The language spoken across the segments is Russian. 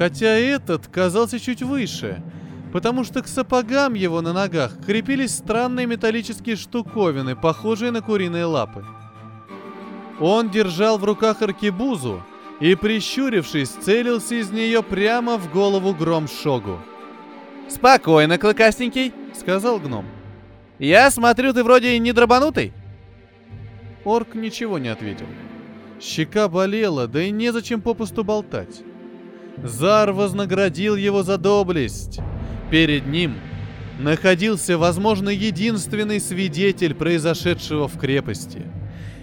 Хотя этот казался чуть выше, потому что к сапогам его на ногах крепились странные металлические штуковины, похожие на куриные лапы. Он держал в руках аркебузу и, прищурившись, целился из нее прямо в голову Громшогу. «Спокойно, клыкастенький», — сказал гном. «Я смотрю, ты вроде не дробанутый». Орк ничего не ответил. Щека болела, да и незачем попусту болтать. Зар вознаградил его за доблесть. Перед ним находился, возможно, единственный свидетель произошедшего в крепости.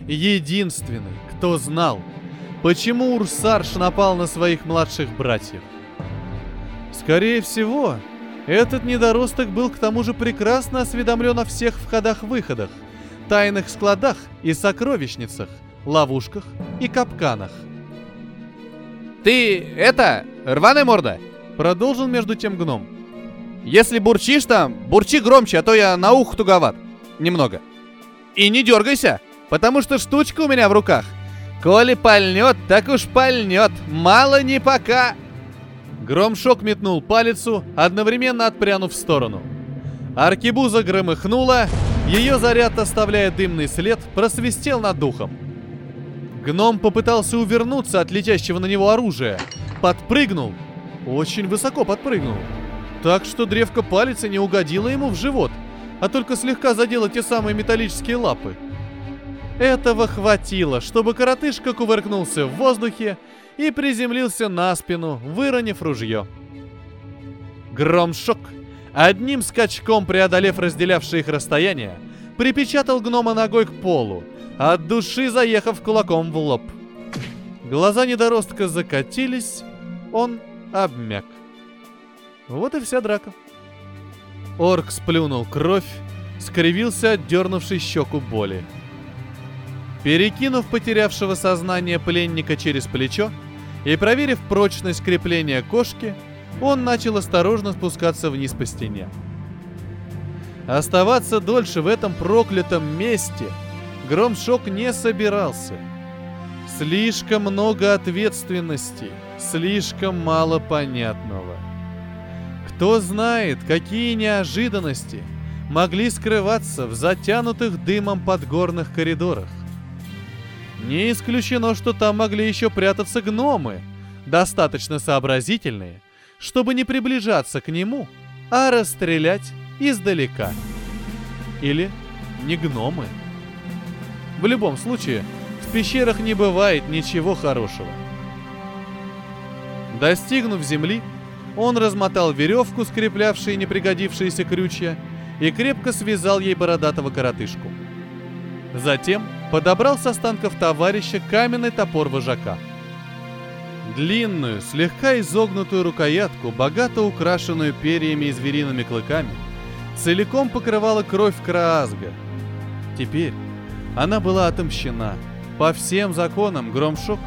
Единственный, кто знал, почему Урсарш напал на своих младших братьев. Скорее всего, этот недоросток был к тому же прекрасно осведомлен о всех входах-выходах, тайных складах и сокровищницах, ловушках и капканах. «Ты это, рваная морда?» Продолжил между тем гном. «Если бурчишь там, бурчи громче, а то я на ухо туговат. Немного. И не дергайся, потому что штучка у меня в руках. Коли пальнет, так уж пальнет. Мало не пока». Громшок метнул палицу, одновременно отпрянув в сторону. Аркебуза громыхнула, ее заряд, оставляя дымный след, просвистел над духом. Гном попытался увернуться от летящего на него оружия. Подпрыгнул. Очень высоко подпрыгнул. Так что древко палицы не угодило ему в живот, а только слегка задело те самые металлические лапы. Этого хватило, чтобы коротышка кувыркнулся в воздухе и приземлился на спину, выронив ружье. Громшок, одним скачком преодолев разделявшие их расстояние, припечатал гнома ногой к полу, от души заехав кулаком в лоб. Глаза недоростка закатились, он обмяк. Вот и вся драка. Орк сплюнул кровь, скривился, отдернувший щеку боли. Перекинув потерявшего сознание пленника через плечо и проверив прочность крепления кошки, он начал осторожно спускаться вниз по стене. Оставаться дольше в этом проклятом месте Громшок не собирался. Слишком много ответственности, слишком мало понятного. Кто знает, какие неожиданности могли скрываться в затянутых дымом подгорных коридорах. Не исключено, что там могли еще прятаться гномы, достаточно сообразительные, чтобы не приближаться к нему, а расстрелять издалека. Или не гномы. В любом случае, в пещерах не бывает ничего хорошего. Достигнув земли, он размотал веревку, скреплявшую непригодившиеся крючья, и крепко связал ей бородатого коротышку. Затем подобрал с останков товарища каменный топор вожака. Длинную, слегка изогнутую рукоятку, богато украшенную перьями и звериными клыками, целиком покрывала кровь Краазга. Теперь она была отомщена. По всем законам Громшок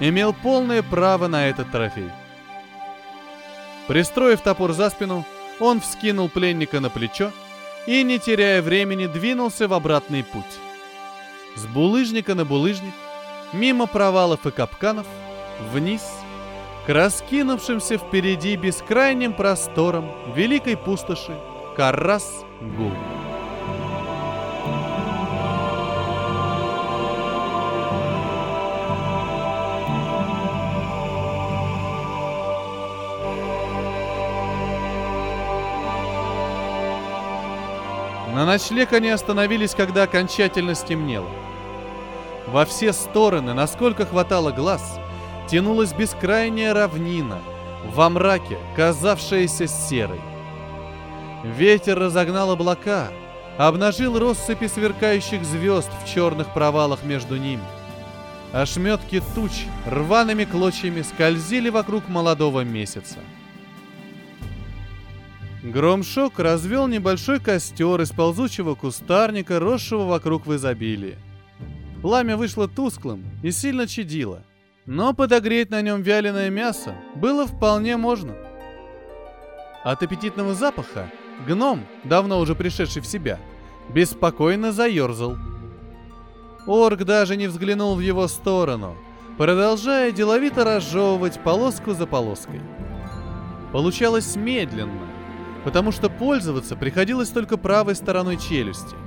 имел полное право на этот трофей. Пристроив топор за спину, он вскинул пленника на плечо и, не теряя времени, двинулся в обратный путь. С булыжника на булыжник, мимо провалов и капканов, вниз, к раскинувшимся впереди бескрайним просторам великой пустоши Карас-Гул. На ночлег они остановились, когда окончательно стемнело. Во все стороны, насколько хватало глаз, тянулась бескрайняя равнина, во мраке, казавшаяся серой. Ветер разогнал облака, обнажил россыпи сверкающих звезд в черных провалах между ними. Ошметки туч рваными клочьями скользили вокруг молодого месяца. Громшок развел небольшой костер из ползучего кустарника, росшего вокруг в изобилии. Пламя вышло тусклым и сильно чадило, но подогреть на нем вяленое мясо было вполне можно. От аппетитного запаха гном, давно уже пришедший в себя, беспокойно заерзал. Орк даже не взглянул в его сторону, продолжая деловито разжевывать полоску за полоской. получалось медленно, потому что пользоваться приходилось только правой стороной челюсти –